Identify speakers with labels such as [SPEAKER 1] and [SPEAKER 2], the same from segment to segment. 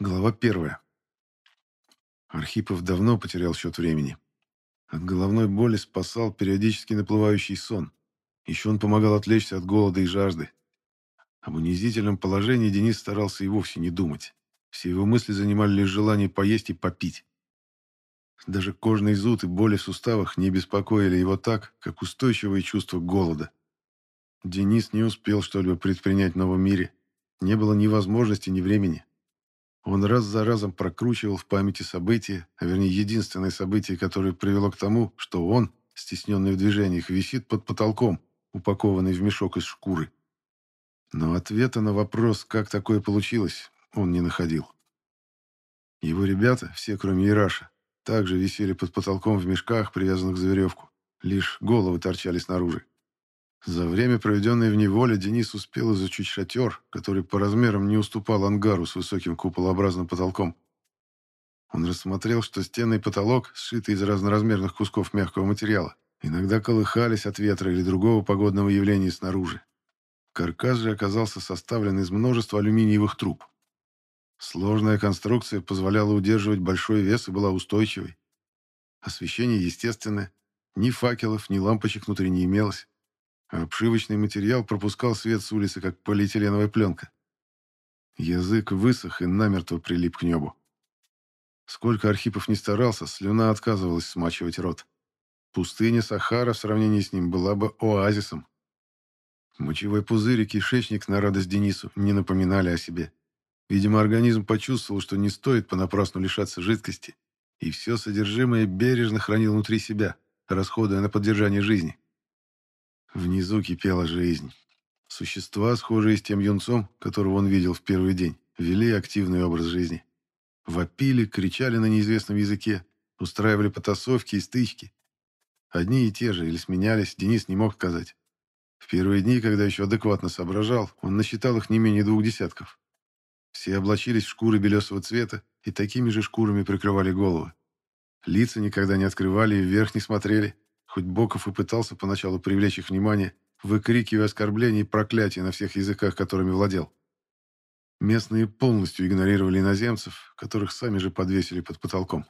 [SPEAKER 1] Глава первая. Архипов давно потерял счет времени. От головной боли спасал периодически наплывающий сон. Еще он помогал отвлечься от голода и жажды. Об унизительном положении Денис старался и вовсе не думать. Все его мысли занимали лишь желание поесть и попить. Даже кожный зуд и боли в суставах не беспокоили его так, как устойчивое чувство голода. Денис не успел что-либо предпринять в новом мире. Не было ни возможности, ни времени. Он раз за разом прокручивал в памяти события, а вернее единственное событие, которое привело к тому, что он, стесненный в движениях, висит под потолком, упакованный в мешок из шкуры. Но ответа на вопрос, как такое получилось, он не находил. Его ребята, все кроме Ираша, также висели под потолком в мешках, привязанных за веревку. Лишь головы торчали снаружи. За время, проведенное в неволе, Денис успел изучить шатер, который по размерам не уступал ангару с высоким куполообразным потолком. Он рассмотрел, что стены и потолок сшиты из разноразмерных кусков мягкого материала. Иногда колыхались от ветра или другого погодного явления снаружи. Каркас же оказался составлен из множества алюминиевых труб. Сложная конструкция позволяла удерживать большой вес и была устойчивой. Освещение естественное. Ни факелов, ни лампочек внутри не имелось а обшивочный материал пропускал свет с улицы, как полиэтиленовая пленка. Язык высох и намертво прилип к небу. Сколько Архипов не старался, слюна отказывалась смачивать рот. Пустыня Сахара в сравнении с ним была бы оазисом. Мочевой пузырь и кишечник на радость Денису не напоминали о себе. Видимо, организм почувствовал, что не стоит понапрасну лишаться жидкости, и все содержимое бережно хранил внутри себя, расходуя на поддержание жизни. Внизу кипела жизнь. Существа, схожие с тем юнцом, которого он видел в первый день, вели активный образ жизни. Вопили, кричали на неизвестном языке, устраивали потасовки и стычки. Одни и те же, или сменялись, Денис не мог сказать. В первые дни, когда еще адекватно соображал, он насчитал их не менее двух десятков. Все облачились в шкуры белесого цвета и такими же шкурами прикрывали головы. Лица никогда не открывали и вверх не смотрели, Хоть Боков и пытался поначалу привлечь их внимание, выкрикивая оскорбления и проклятия на всех языках, которыми владел. Местные полностью игнорировали иноземцев, которых сами же подвесили под потолком.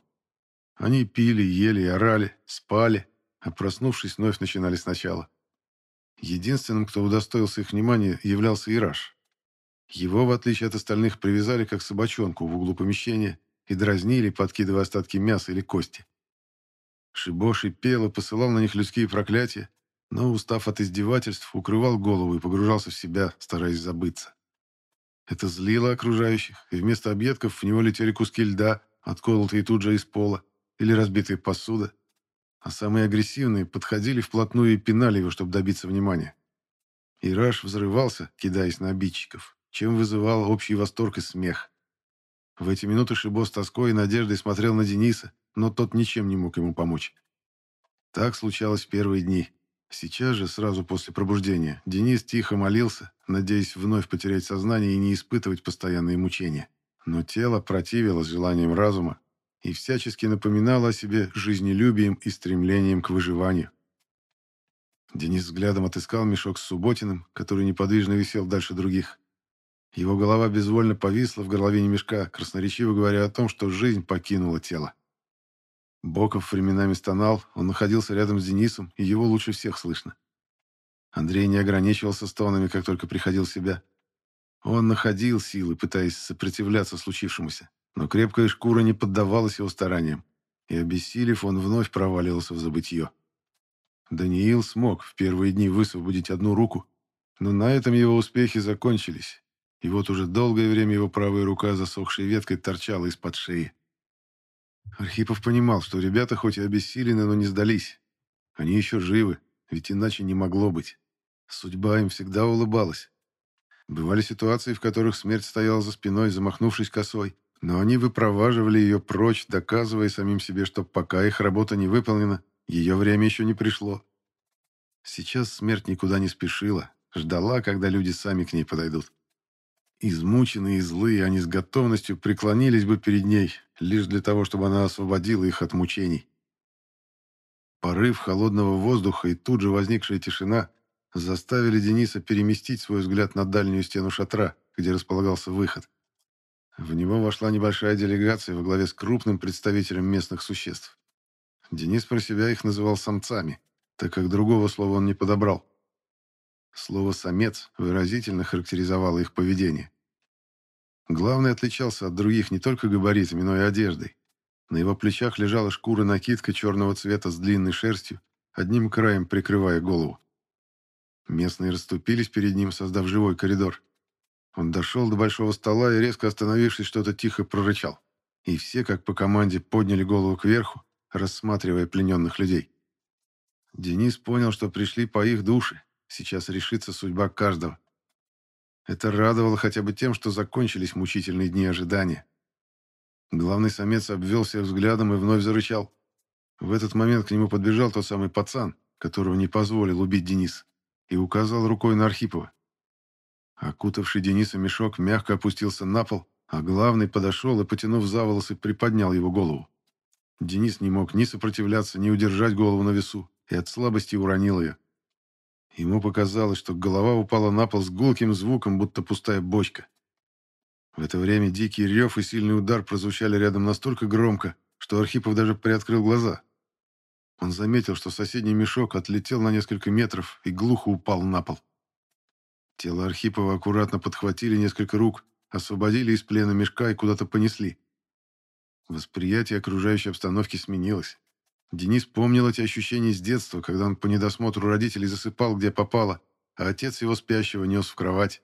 [SPEAKER 1] Они пили, ели орали, спали, а проснувшись, вновь начинали сначала. Единственным, кто удостоился их внимания, являлся Ираш. Его, в отличие от остальных, привязали как собачонку в углу помещения и дразнили, подкидывая остатки мяса или кости. Шибоши пел и посылал на них людские проклятия, но, устав от издевательств, укрывал голову и погружался в себя, стараясь забыться. Это злило окружающих, и вместо объедков в него летели куски льда, отколотые тут же из пола, или разбитая посуда. А самые агрессивные подходили вплотную и пинали его, чтобы добиться внимания. Ираш взрывался, кидаясь на обидчиков, чем вызывал общий восторг и смех. В эти минуты Шибо с тоской и надеждой смотрел на Дениса, но тот ничем не мог ему помочь. Так случалось в первые дни. Сейчас же, сразу после пробуждения, Денис тихо молился, надеясь вновь потерять сознание и не испытывать постоянные мучения. Но тело противилось желаниям разума и всячески напоминало о себе жизнелюбием и стремлением к выживанию. Денис взглядом отыскал мешок с Субботиным, который неподвижно висел дальше других. Его голова безвольно повисла в горловине мешка, красноречиво говоря о том, что жизнь покинула тело. Боков временами стонал, он находился рядом с Денисом, и его лучше всех слышно. Андрей не ограничивался стонами, как только приходил в себя. Он находил силы, пытаясь сопротивляться случившемуся, но крепкая шкура не поддавалась его стараниям, и, обессилев, он вновь проваливался в забытье. Даниил смог в первые дни высвободить одну руку, но на этом его успехи закончились, и вот уже долгое время его правая рука, засохшей веткой, торчала из-под шеи. Архипов понимал, что ребята хоть и обессилены, но не сдались. Они еще живы, ведь иначе не могло быть. Судьба им всегда улыбалась. Бывали ситуации, в которых смерть стояла за спиной, замахнувшись косой, но они выпроваживали ее прочь, доказывая самим себе, что пока их работа не выполнена, ее время еще не пришло. Сейчас смерть никуда не спешила, ждала, когда люди сами к ней подойдут. Измученные и злые, они с готовностью преклонились бы перед ней, лишь для того, чтобы она освободила их от мучений. Порыв холодного воздуха и тут же возникшая тишина заставили Дениса переместить свой взгляд на дальнюю стену шатра, где располагался выход. В него вошла небольшая делегация во главе с крупным представителем местных существ. Денис про себя их называл самцами, так как другого слова он не подобрал. Слово «самец» выразительно характеризовало их поведение. Главный отличался от других не только габаритами, но и одеждой. На его плечах лежала шкура-накидка черного цвета с длинной шерстью, одним краем прикрывая голову. Местные расступились перед ним, создав живой коридор. Он дошел до большого стола и, резко остановившись, что-то тихо прорычал. И все, как по команде, подняли голову кверху, рассматривая плененных людей. Денис понял, что пришли по их душе. Сейчас решится судьба каждого. Это радовало хотя бы тем, что закончились мучительные дни ожидания. Главный самец обвел всех взглядом и вновь зарычал. В этот момент к нему подбежал тот самый пацан, которого не позволил убить Денис, и указал рукой на Архипова. Окутавший Дениса мешок мягко опустился на пол, а главный подошел и, потянув за волосы, приподнял его голову. Денис не мог ни сопротивляться, ни удержать голову на весу, и от слабости уронил ее. Ему показалось, что голова упала на пол с гулким звуком, будто пустая бочка. В это время дикий рев и сильный удар прозвучали рядом настолько громко, что Архипов даже приоткрыл глаза. Он заметил, что соседний мешок отлетел на несколько метров и глухо упал на пол. Тело Архипова аккуратно подхватили несколько рук, освободили из плена мешка и куда-то понесли. Восприятие окружающей обстановки сменилось. Денис помнил эти ощущения с детства, когда он по недосмотру родителей засыпал, где попало, а отец его спящего нес в кровать.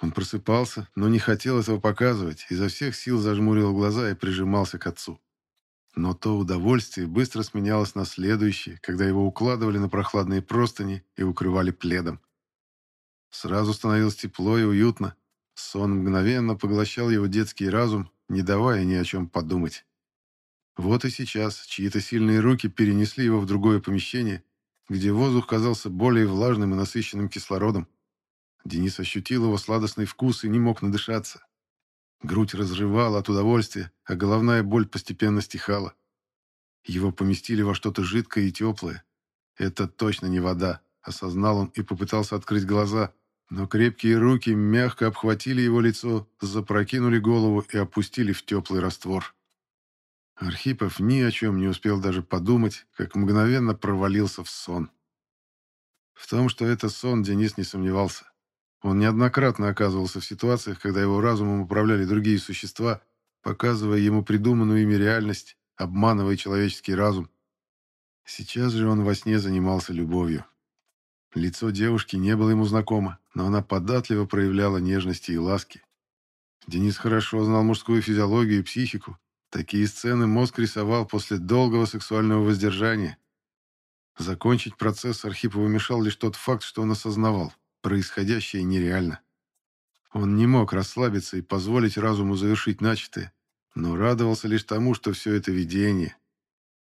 [SPEAKER 1] Он просыпался, но не хотел этого показывать, изо всех сил зажмурил глаза и прижимался к отцу. Но то удовольствие быстро сменялось на следующее, когда его укладывали на прохладные простыни и укрывали пледом. Сразу становилось тепло и уютно. Сон мгновенно поглощал его детский разум, не давая ни о чем подумать. Вот и сейчас чьи-то сильные руки перенесли его в другое помещение, где воздух казался более влажным и насыщенным кислородом. Денис ощутил его сладостный вкус и не мог надышаться. Грудь разрывала от удовольствия, а головная боль постепенно стихала. Его поместили во что-то жидкое и теплое. Это точно не вода, осознал он и попытался открыть глаза, но крепкие руки мягко обхватили его лицо, запрокинули голову и опустили в теплый раствор. Архипов ни о чем не успел даже подумать, как мгновенно провалился в сон. В том, что это сон, Денис не сомневался. Он неоднократно оказывался в ситуациях, когда его разумом управляли другие существа, показывая ему придуманную ими реальность, обманывая человеческий разум. Сейчас же он во сне занимался любовью. Лицо девушки не было ему знакомо, но она податливо проявляла нежности и ласки. Денис хорошо знал мужскую физиологию и психику, Такие сцены мозг рисовал после долгого сексуального воздержания. Закончить процесс Архипову мешал лишь тот факт, что он осознавал. Происходящее нереально. Он не мог расслабиться и позволить разуму завершить начатое, но радовался лишь тому, что все это видение.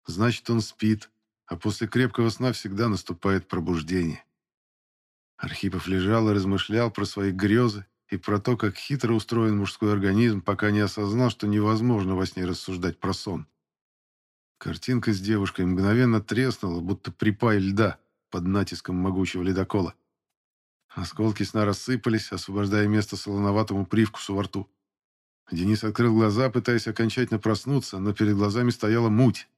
[SPEAKER 1] Значит, он спит, а после крепкого сна всегда наступает пробуждение. Архипов лежал и размышлял про свои грезы и про то, как хитро устроен мужской организм, пока не осознал, что невозможно во сне рассуждать про сон. Картинка с девушкой мгновенно треснула, будто припай льда под натиском могучего ледокола. Осколки сна рассыпались, освобождая место солоноватому привкусу во рту. Денис открыл глаза, пытаясь окончательно проснуться, но перед глазами стояла муть.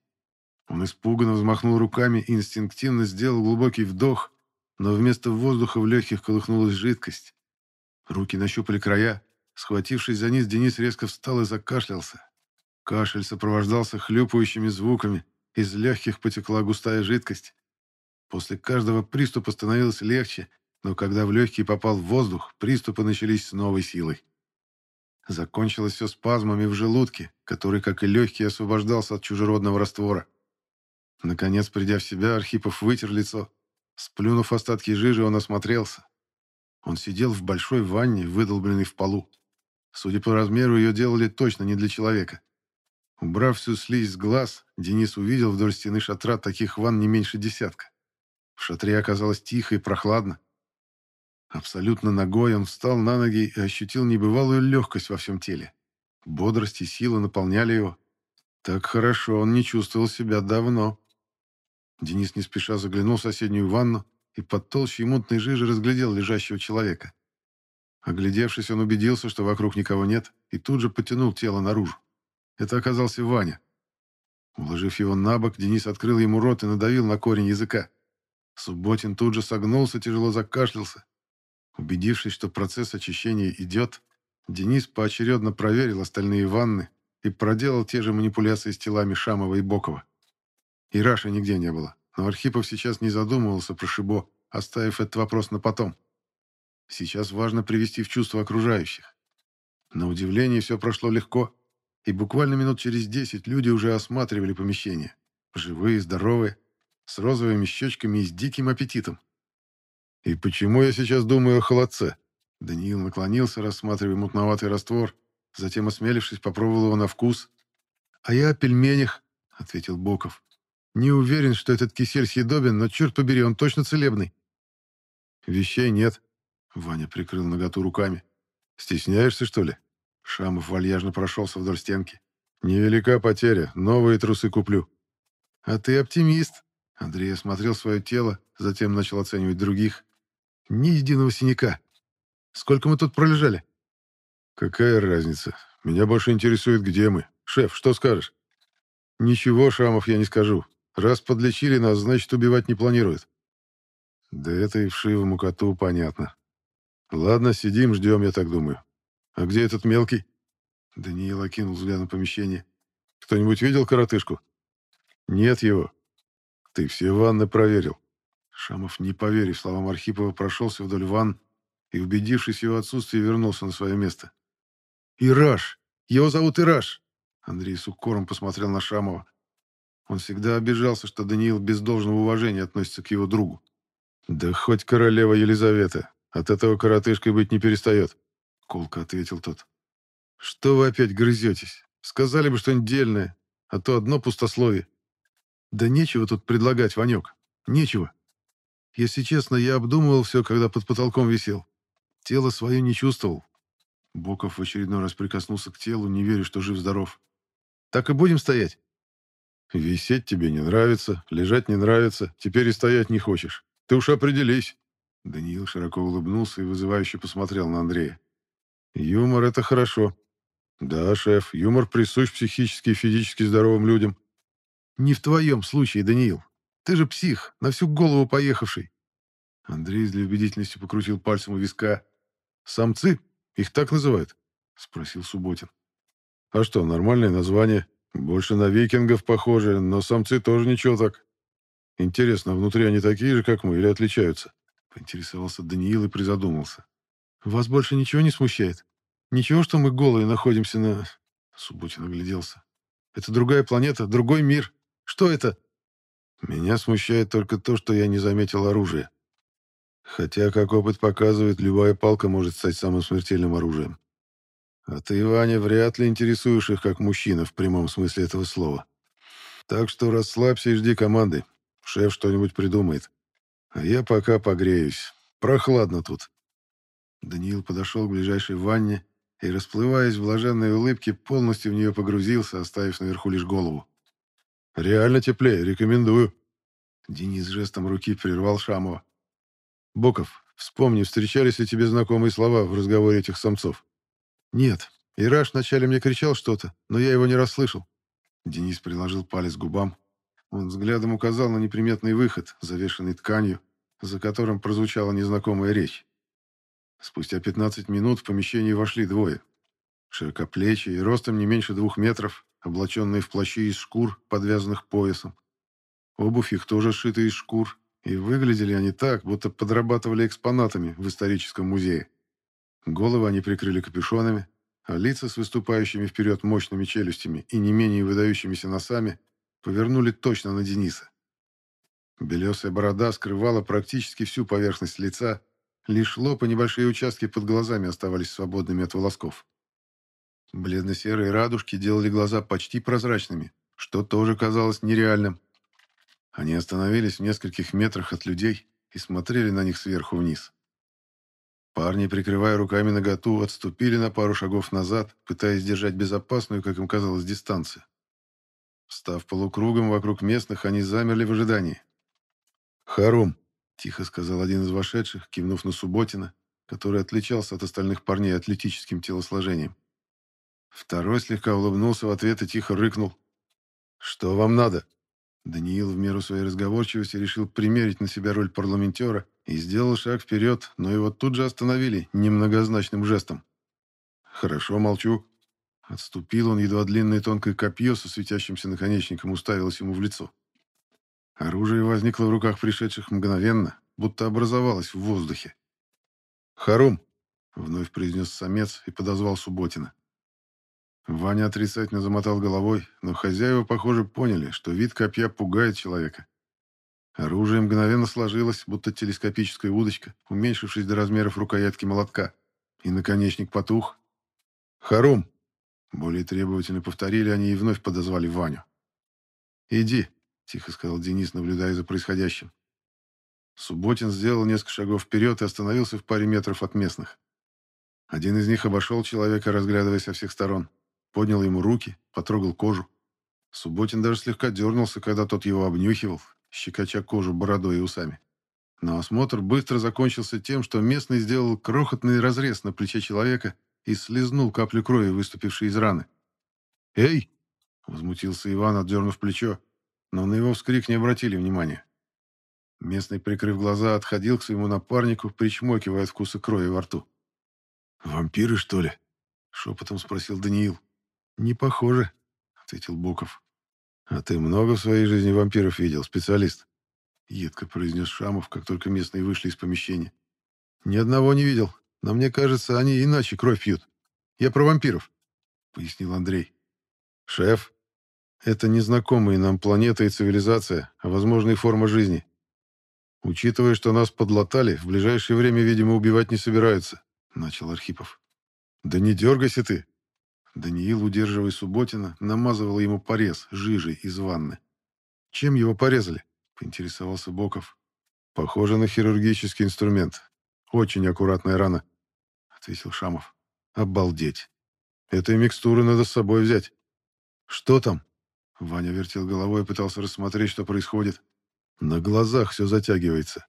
[SPEAKER 1] Он испуганно взмахнул руками и инстинктивно сделал глубокий вдох, но вместо воздуха в легких колыхнулась жидкость. Руки нащупали края. Схватившись за низ, Денис резко встал и закашлялся. Кашель сопровождался хлюпающими звуками. Из легких потекла густая жидкость. После каждого приступа становилось легче, но когда в легкие попал воздух, приступы начались с новой силой. Закончилось все спазмами в желудке, который, как и легкий, освобождался от чужеродного раствора. Наконец, придя в себя, Архипов вытер лицо. Сплюнув остатки жижи, он осмотрелся. Он сидел в большой ванне, выдолбленной в полу. Судя по размеру, ее делали точно не для человека. Убрав всю слизь с глаз, Денис увидел вдоль стены шатра таких ванн не меньше десятка. В шатре оказалось тихо и прохладно. Абсолютно ногой он встал на ноги и ощутил небывалую легкость во всем теле. Бодрость и сила наполняли его. Так хорошо он не чувствовал себя давно. Денис не спеша заглянул в соседнюю ванну и под толщей мутной жижи разглядел лежащего человека. Оглядевшись, он убедился, что вокруг никого нет, и тут же потянул тело наружу. Это оказался Ваня. Уложив его на бок, Денис открыл ему рот и надавил на корень языка. Субботин тут же согнулся, тяжело закашлялся. Убедившись, что процесс очищения идет, Денис поочередно проверил остальные ванны и проделал те же манипуляции с телами Шамова и Бокова. И Раши нигде не было, но Архипов сейчас не задумывался про Шибо, оставив этот вопрос на потом. Сейчас важно привести в чувство окружающих. На удивление все прошло легко, и буквально минут через десять люди уже осматривали помещение. Живые, здоровые, с розовыми щечками и с диким аппетитом. «И почему я сейчас думаю о холодце?» Даниил наклонился, рассматривая мутноватый раствор, затем, осмелившись, попробовал его на вкус. «А я о пельменях», — ответил Боков. «Не уверен, что этот кисель съедобен, но, черт побери, он точно целебный». «Вещей нет», — Ваня прикрыл наготу руками. «Стесняешься, что ли?» Шамов вальяжно прошелся вдоль стенки. «Невелика потеря, новые трусы куплю». «А ты оптимист», — Андрей осмотрел свое тело, затем начал оценивать других. «Ни единого синяка. Сколько мы тут пролежали?» «Какая разница? Меня больше интересует, где мы. Шеф, что скажешь?» «Ничего, Шамов, я не скажу. Раз подлечили нас, значит, убивать не планируют». «Да это и вшивому коту понятно. Ладно, сидим, ждем, я так думаю. А где этот мелкий?» Даниил окинул взглядом помещение. «Кто-нибудь видел коротышку?» «Нет его. Ты все ванны проверил». Шамов, не поверив словам Архипова, прошелся вдоль ванн и, убедившись в его отсутствии, вернулся на свое место. «Ираш! Его зовут Ираш!» Андрей с укором посмотрел на Шамова. Он всегда обижался, что Даниил без должного уважения относится к его другу. «Да хоть королева Елизавета, от этого коротышкой быть не перестает», — колко ответил тот. «Что вы опять грызетесь? Сказали бы что-нибудь дельное, а то одно пустословие». «Да нечего тут предлагать, Ванек, нечего. Если честно, я обдумывал все, когда под потолком висел. Тело свое не чувствовал. Боков в очередной раз прикоснулся к телу, не веря, что жив-здоров. «Так и будем стоять?» «Висеть тебе не нравится, лежать не нравится, теперь и стоять не хочешь. Ты уж определись». Даниил широко улыбнулся и вызывающе посмотрел на Андрея. «Юмор — это хорошо. Да, шеф, юмор присущ психически и физически здоровым людям». «Не в твоем случае, Даниил. Ты же псих, на всю голову поехавший». Андрей для убедительности покрутил пальцем у виска, «Самцы? Их так называют?» — спросил Субботин. «А что, нормальное название. Больше на викингов похоже, но самцы тоже ничего так. Интересно, внутри они такие же, как мы, или отличаются?» Поинтересовался Даниил и призадумался. «Вас больше ничего не смущает? Ничего, что мы голые находимся на...» Субботин огляделся. «Это другая планета, другой мир. Что это?» «Меня смущает только то, что я не заметил оружия», Хотя, как опыт показывает, любая палка может стать самым смертельным оружием. А ты, Ваня, вряд ли интересуешь их как мужчина в прямом смысле этого слова. Так что расслабься и жди команды. Шеф что-нибудь придумает. А я пока погреюсь. Прохладно тут. Даниил подошел к ближайшей ванне и, расплываясь в блаженной улыбке, полностью в нее погрузился, оставив наверху лишь голову. «Реально теплее, рекомендую». Денис жестом руки прервал Шамова. Боков, вспомни, встречались ли тебе знакомые слова в разговоре этих самцов? Нет. Ираш вначале мне кричал что-то, но я его не расслышал. Денис приложил палец к губам. Он взглядом указал на неприметный выход, завешенный тканью, за которым прозвучала незнакомая речь. Спустя 15 минут в помещение вошли двое. Широкоплечие и ростом не меньше двух метров, облаченные в плащи из шкур, подвязанных поясом. Обувь их тоже сшита из шкур, и выглядели они так, будто подрабатывали экспонатами в историческом музее. Головы они прикрыли капюшонами, а лица с выступающими вперед мощными челюстями и не менее выдающимися носами повернули точно на Дениса. Белесая борода скрывала практически всю поверхность лица, лишь лоб и небольшие участки под глазами оставались свободными от волосков. Бледно-серые радужки делали глаза почти прозрачными, что тоже казалось нереальным. Они остановились в нескольких метрах от людей и смотрели на них сверху вниз. Парни, прикрывая руками наготу, отступили на пару шагов назад, пытаясь держать безопасную, как им казалось, дистанцию. Встав полукругом вокруг местных, они замерли в ожидании. «Харум», — тихо сказал один из вошедших, кивнув на Субботина, который отличался от остальных парней атлетическим телосложением. Второй слегка улыбнулся в ответ и тихо рыкнул. «Что вам надо?» Даниил в меру своей разговорчивости решил примерить на себя роль парламентера и сделал шаг вперед, но его тут же остановили немногозначным жестом. «Хорошо, молчу». Отступил он, едва длинное тонкое копье со светящимся наконечником уставилось ему в лицо. Оружие возникло в руках пришедших мгновенно, будто образовалось в воздухе. «Харум!» — вновь произнес самец и подозвал Субботина. Ваня отрицательно замотал головой, но хозяева, похоже, поняли, что вид копья пугает человека. Оружие мгновенно сложилось, будто телескопическая удочка, уменьшившись до размеров рукоятки молотка. И наконечник потух. «Харум!» Более требовательно повторили они и вновь подозвали Ваню. «Иди», — тихо сказал Денис, наблюдая за происходящим. Субботин сделал несколько шагов вперед и остановился в паре метров от местных. Один из них обошел человека, разглядывая со всех сторон поднял ему руки, потрогал кожу. Субботин даже слегка дернулся, когда тот его обнюхивал, щекоча кожу бородой и усами. Но осмотр быстро закончился тем, что местный сделал крохотный разрез на плече человека и слезнул каплю крови, выступившей из раны. «Эй!» — возмутился Иван, отдернув плечо, но на его вскрик не обратили внимания. Местный, прикрыв глаза, отходил к своему напарнику, причмокивая от вкуса крови во рту. «Вампиры, что ли?» — шепотом спросил Даниил. «Не похоже», — ответил Боков. «А ты много в своей жизни вампиров видел, специалист?» Едко произнес Шамов, как только местные вышли из помещения. «Ни одного не видел, но мне кажется, они иначе кровь пьют. Я про вампиров», — пояснил Андрей. «Шеф, это незнакомые нам планета и цивилизация, а возможно и форма жизни. Учитывая, что нас подлатали, в ближайшее время, видимо, убивать не собираются», — начал Архипов. «Да не дергайся ты», Даниил, удерживая Субботина, намазывал ему порез жижей из ванны. «Чем его порезали?» — поинтересовался Боков. «Похоже на хирургический инструмент. Очень аккуратная рана», — ответил Шамов. «Обалдеть! Этой микстуры надо с собой взять». «Что там?» Ваня вертел головой и пытался рассмотреть, что происходит. На глазах все затягивается.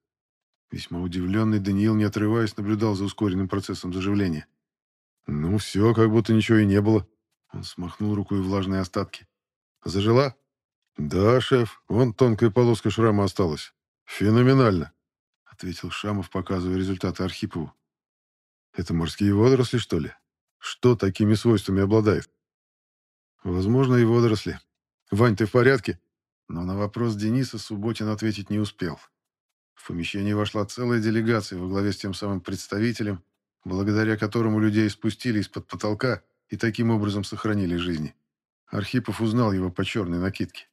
[SPEAKER 1] Весьма удивленный Даниил, не отрываясь, наблюдал за ускоренным процессом заживления. «Ну все, как будто ничего и не было». Он смахнул рукой влажные остатки. «Зажила?» «Да, шеф, вон тонкая полоска шрама осталась. Феноменально», — ответил Шамов, показывая результаты Архипову. «Это морские водоросли, что ли? Что такими свойствами обладает?» «Возможно, и водоросли. Вань, ты в порядке?» Но на вопрос Дениса Субботин ответить не успел. В помещение вошла целая делегация во главе с тем самым представителем, благодаря которому людей спустили из-под потолка и таким образом сохранили жизни. Архипов узнал его по черной накидке.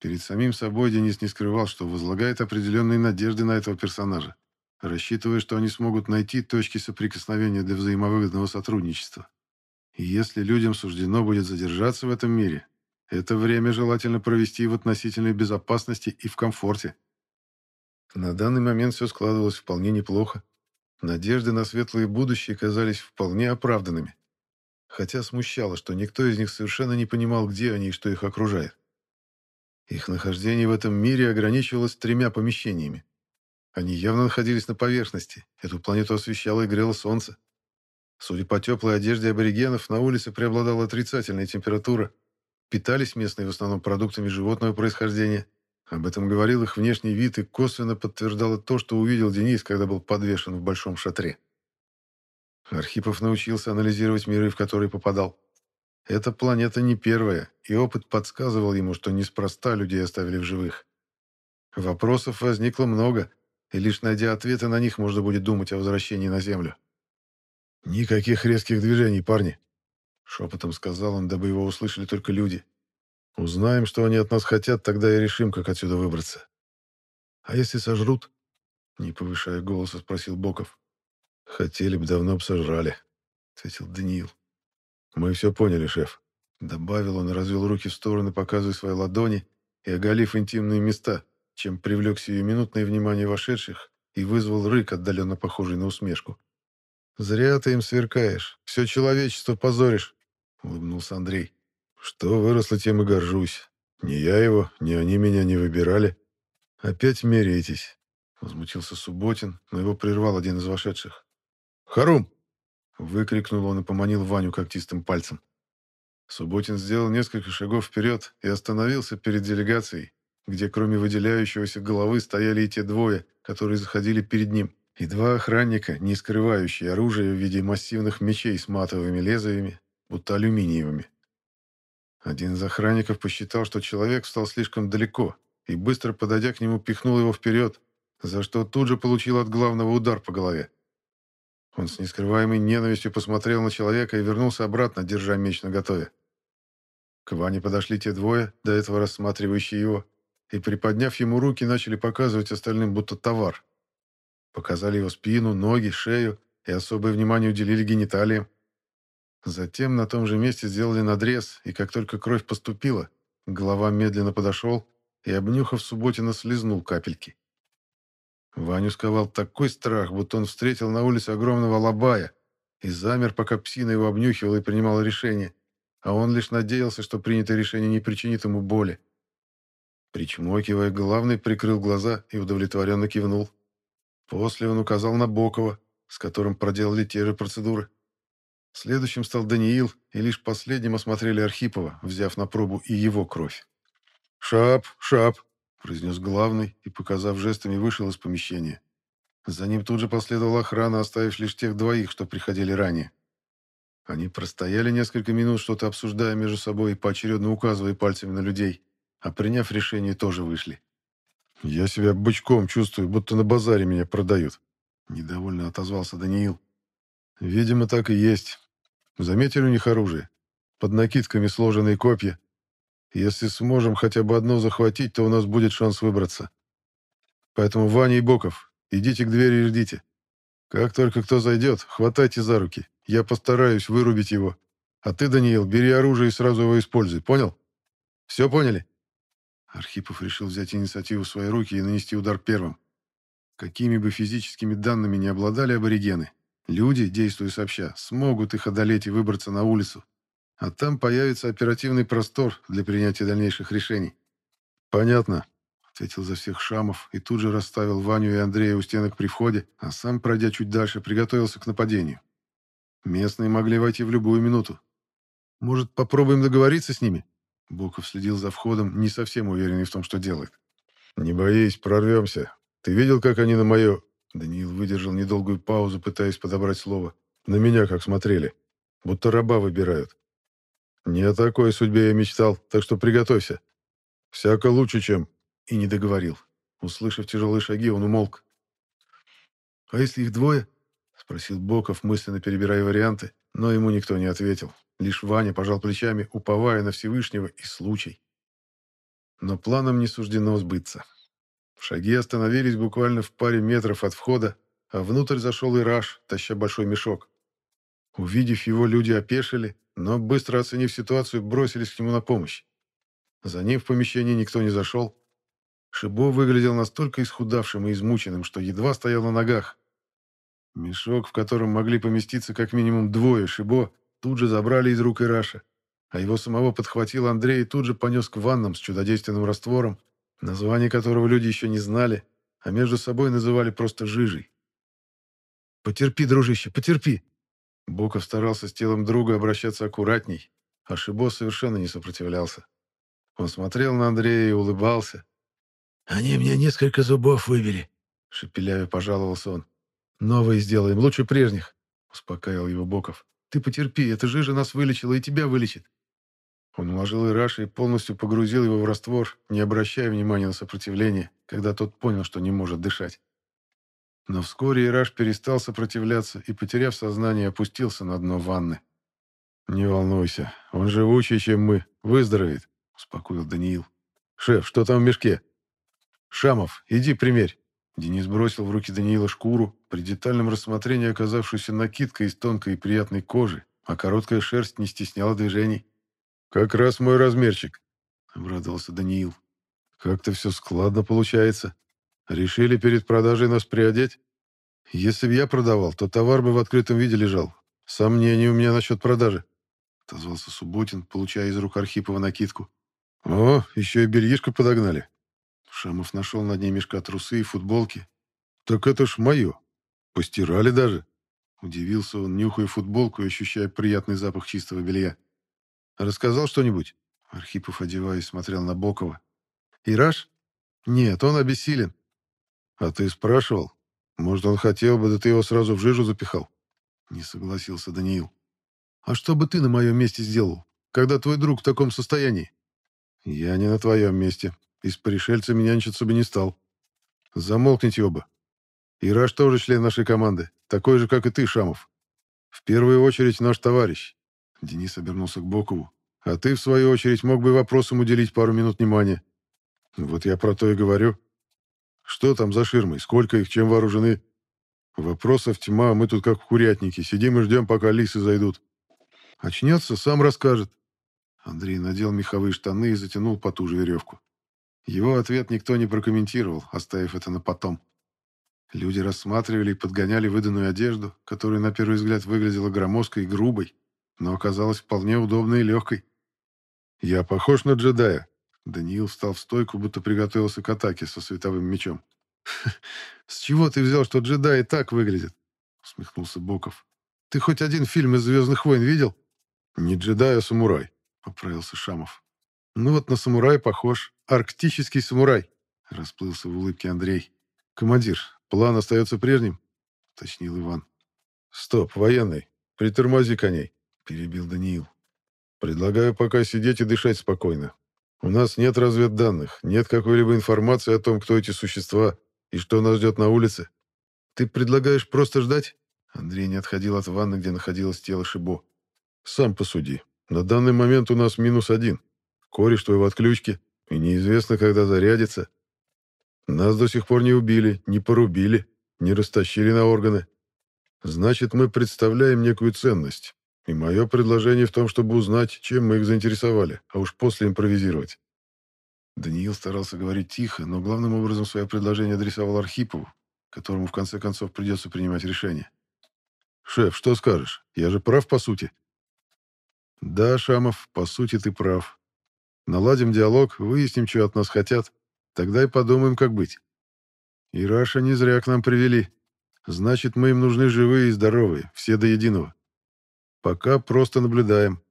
[SPEAKER 1] Перед самим собой Денис не скрывал, что возлагает определенные надежды на этого персонажа, рассчитывая, что они смогут найти точки соприкосновения для взаимовыгодного сотрудничества. И если людям суждено будет задержаться в этом мире, это время желательно провести в относительной безопасности и в комфорте. На данный момент все складывалось вполне неплохо. Надежды на светлое будущее казались вполне оправданными. Хотя смущало, что никто из них совершенно не понимал, где они и что их окружает. Их нахождение в этом мире ограничивалось тремя помещениями. Они явно находились на поверхности. Эту планету освещало и грело солнце. Судя по теплой одежде аборигенов, на улице преобладала отрицательная температура. Питались местные в основном продуктами животного происхождения. Об этом говорил их внешний вид и косвенно подтверждало то, что увидел Денис, когда был подвешен в большом шатре. Архипов научился анализировать миры, в которые попадал. Эта планета не первая, и опыт подсказывал ему, что неспроста людей оставили в живых. Вопросов возникло много, и лишь найдя ответы на них, можно будет думать о возвращении на Землю. «Никаких резких движений, парни», — шепотом сказал он, дабы его услышали только люди. Узнаем, что они от нас хотят, тогда и решим, как отсюда выбраться. А если сожрут? Не повышая голоса, спросил Боков. Хотели бы, давно бы сожрали, ответил Даниил. Мы все поняли, шеф. Добавил он развел руки в стороны, показывая свои ладони и оголив интимные места, чем привлек сиюминутное внимание вошедших и вызвал рык, отдаленно похожий на усмешку. «Зря ты им сверкаешь. Все человечество позоришь», — улыбнулся Андрей. Что выросло, тем и горжусь. Ни я его, ни они меня не выбирали. Опять меряетесь, возмутился Субботин, но его прервал один из вошедших. Харум!» Выкрикнул он и поманил Ваню когтистым пальцем. Субботин сделал несколько шагов вперед и остановился перед делегацией, где кроме выделяющегося головы стояли и те двое, которые заходили перед ним, и два охранника, не скрывающие оружие в виде массивных мечей с матовыми лезвиями, будто алюминиевыми. Один из охранников посчитал, что человек встал слишком далеко, и, быстро подойдя к нему, пихнул его вперед, за что тут же получил от главного удар по голове. Он с нескрываемой ненавистью посмотрел на человека и вернулся обратно, держа меч наготове. К Ване подошли те двое, до этого рассматривающие его, и, приподняв ему руки, начали показывать остальным будто товар. Показали его спину, ноги, шею и особое внимание уделили гениталиям. Затем на том же месте сделали надрез, и как только кровь поступила, голова медленно подошел и, обнюхав Субботина, слезнул капельки. Ваню сковал такой страх, будто он встретил на улице огромного лобая и замер, пока псина его обнюхивала и принимала решение, а он лишь надеялся, что принятое решение не причинит ему боли. Причмокивая, главный прикрыл глаза и удовлетворенно кивнул. После он указал на Бокова, с которым проделали те же процедуры. Следующим стал Даниил, и лишь последним осмотрели Архипова, взяв на пробу и его кровь. «Шап, шап!» — произнес главный и, показав жестами, вышел из помещения. За ним тут же последовала охрана, оставив лишь тех двоих, что приходили ранее. Они простояли несколько минут, что-то обсуждая между собой и поочередно указывая пальцами на людей, а приняв решение, тоже вышли. «Я себя бычком чувствую, будто на базаре меня продают», — недовольно отозвался Даниил. «Видимо, так и есть. Заметили у них оружие? Под накидками сложенные копья. Если сможем хотя бы одно захватить, то у нас будет шанс выбраться. Поэтому Ваня и Боков, идите к двери и ждите. Как только кто зайдет, хватайте за руки. Я постараюсь вырубить его. А ты, Даниил, бери оружие и сразу его используй. Понял? Все поняли?» Архипов решил взять инициативу в свои руки и нанести удар первым. Какими бы физическими данными не обладали аборигены, Люди, действуя сообща, смогут их одолеть и выбраться на улицу. А там появится оперативный простор для принятия дальнейших решений. «Понятно», — ответил за всех Шамов и тут же расставил Ваню и Андрея у стенок при входе, а сам, пройдя чуть дальше, приготовился к нападению. Местные могли войти в любую минуту. «Может, попробуем договориться с ними?» Боков следил за входом, не совсем уверенный в том, что делает. «Не боись, прорвемся. Ты видел, как они на мое Даниил выдержал недолгую паузу, пытаясь подобрать слово. На меня как смотрели. Будто раба выбирают. Не о такой судьбе я мечтал, так что приготовься. Всяко лучше, чем... И не договорил. Услышав тяжелые шаги, он умолк. «А если их двое?» — спросил Боков, мысленно перебирая варианты, но ему никто не ответил. Лишь Ваня пожал плечами, уповая на Всевышнего и случай. Но планам не суждено сбыться. Шаги остановились буквально в паре метров от входа, а внутрь зашел Ираш, таща большой мешок. Увидев его, люди опешили, но, быстро оценив ситуацию, бросились к нему на помощь. За ним в помещение никто не зашел. Шибо выглядел настолько исхудавшим и измученным, что едва стоял на ногах. Мешок, в котором могли поместиться как минимум двое Шибо, тут же забрали из рук Ираша, а его самого подхватил Андрей и тут же понес к ваннам с чудодейственным раствором, название которого люди еще не знали, а между собой называли просто «жижей». «Потерпи, дружище, потерпи!» Боков старался с телом друга обращаться аккуратней, а Шибо совершенно не сопротивлялся. Он смотрел на Андрея и улыбался.
[SPEAKER 2] «Они мне несколько зубов выбили», —
[SPEAKER 1] шепелявя пожаловался он. «Новые сделаем, лучше прежних», — успокаивал его Боков. «Ты потерпи, эта жижа нас вылечила и тебя вылечит. Он уложил Ираша и полностью погрузил его в раствор, не обращая внимания на сопротивление, когда тот понял, что не может дышать. Но вскоре Ираш перестал сопротивляться и, потеряв сознание, опустился на дно ванны. «Не волнуйся, он живучий, чем мы. Выздоровеет», — успокоил Даниил. «Шеф, что там в мешке?» «Шамов, иди примерь». Денис бросил в руки Даниила шкуру, при детальном рассмотрении оказавшуюся накидкой из тонкой и приятной кожи, а короткая шерсть не стесняла движений. «Как раз мой размерчик», — обрадовался Даниил. «Как-то все складно получается. Решили перед продажей нас приодеть? Если бы я продавал, то товар бы в открытом виде лежал. Сомнения у меня насчет продажи», — отозвался Субботин, получая из рук Архипова накидку. «О, еще и бельишко подогнали». Шамов нашел на дне мешка трусы и футболки. «Так это ж мое. Постирали даже», — Удивился он, нюхая футболку и ощущая приятный запах чистого белья. «Рассказал что-нибудь?» Архипов, одеваясь, смотрел на Бокова. «Ираш? Нет, он обессилен». «А ты спрашивал? Может, он хотел бы, да ты его сразу в жижу запихал?» Не согласился Даниил. «А что бы ты на моем месте сделал, когда твой друг в таком состоянии?» «Я не на твоем месте. Из пришельца нянчиться бы не стал. Замолкните оба. Ираш тоже член нашей команды, такой же, как и ты, Шамов. В первую очередь наш товарищ. Денис обернулся к Бокову. А ты, в свою очередь, мог бы вопросам уделить пару минут внимания. Вот я про то и говорю. Что там за ширмой? Сколько их? Чем вооружены? Вопросов тьма, мы тут как в курятнике. Сидим и ждем, пока лисы зайдут. Очнется, сам расскажет. Андрей надел меховые штаны и затянул потуже веревку. Его ответ никто не прокомментировал, оставив это на потом. Люди рассматривали и подгоняли выданную одежду, которая на первый взгляд выглядела громоздкой и грубой, но оказалась вполне удобной и легкой. «Я похож на джедая?» Даниил встал в стойку, будто приготовился к атаке со световым мечом. «С чего ты взял, что джедаи так выглядят?» усмехнулся Боков. «Ты хоть один фильм из «Звездных войн» видел?» «Не джедай, а самурай», — поправился Шамов. «Ну вот на самурая похож. Арктический самурай», — расплылся в улыбке Андрей. «Командир, План остается прежним?» — уточнил Иван. «Стоп, военный, притормози коней», — перебил Даниил. «Предлагаю пока сидеть и дышать спокойно. У нас нет разведданных, нет какой-либо информации о том, кто эти существа и что нас ждет на улице. Ты предлагаешь просто ждать?» Андрей не отходил от ванны, где находилось тело Шибо. «Сам посуди. На данный момент у нас минус один. Кореш твой в отключке, и неизвестно, когда зарядится. Нас до сих пор не убили, не порубили, не растащили на органы. Значит, мы представляем некую ценность. И мое предложение в том, чтобы узнать, чем мы их заинтересовали, а уж после импровизировать. Даниил старался говорить тихо, но главным образом свое предложение адресовал Архипову, которому в конце концов придется принимать решение. «Шеф, что скажешь? Я же прав по сути?» «Да, Шамов, по сути ты прав. Наладим диалог, выясним, что от нас хотят, Тогда и подумаем, как быть. И Раша не зря к нам привели. Значит, мы им нужны живые и здоровые, все до единого. Пока просто наблюдаем.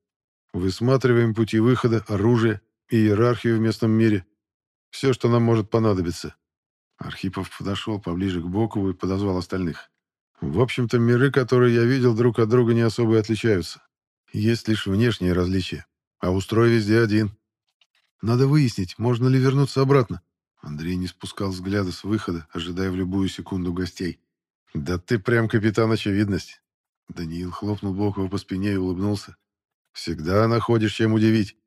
[SPEAKER 1] Высматриваем пути выхода, оружие и иерархию в местном мире. Все, что нам может понадобиться. Архипов подошел поближе к Бокову и подозвал остальных. В общем-то, миры, которые я видел, друг от друга не особо отличаются. Есть лишь внешние различия. А устрой везде один. Надо выяснить, можно ли вернуться обратно. Андрей не спускал взгляда с выхода, ожидая в любую секунду гостей. «Да ты прям капитан очевидность!» Даниил хлопнул Бокова по спине и улыбнулся. «Всегда находишь чем удивить».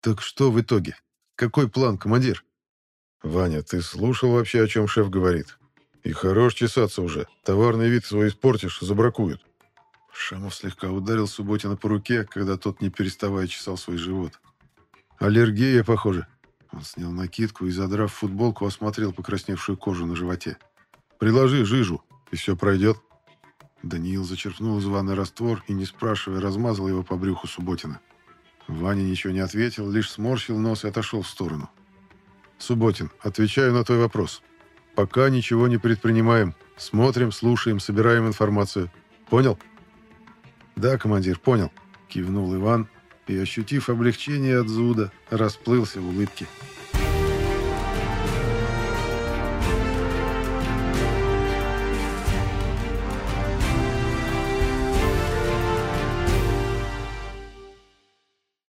[SPEAKER 1] «Так что в итоге? Какой план, командир?» «Ваня, ты слушал вообще, о чем шеф говорит? И хорош чесаться уже. Товарный вид свой испортишь, забракуют». Шамов слегка ударил Субботина по руке, когда тот, не переставая, чесал свой живот. «Аллергия, похоже», он снял накидку и, задрав футболку, осмотрел покрасневшую кожу на животе. «Приложи жижу, и все пройдет». Даниил зачерпнул из ванны раствор и, не спрашивая, размазал его по брюху Субботина. Ваня ничего не ответил, лишь сморщил нос и отошел в сторону. «Субботин, отвечаю на твой вопрос. Пока ничего не предпринимаем. Смотрим, слушаем, собираем информацию. Понял?» «Да, командир, понял», — кивнул Иван и, ощутив облегчение от зуда, расплылся в улыбке.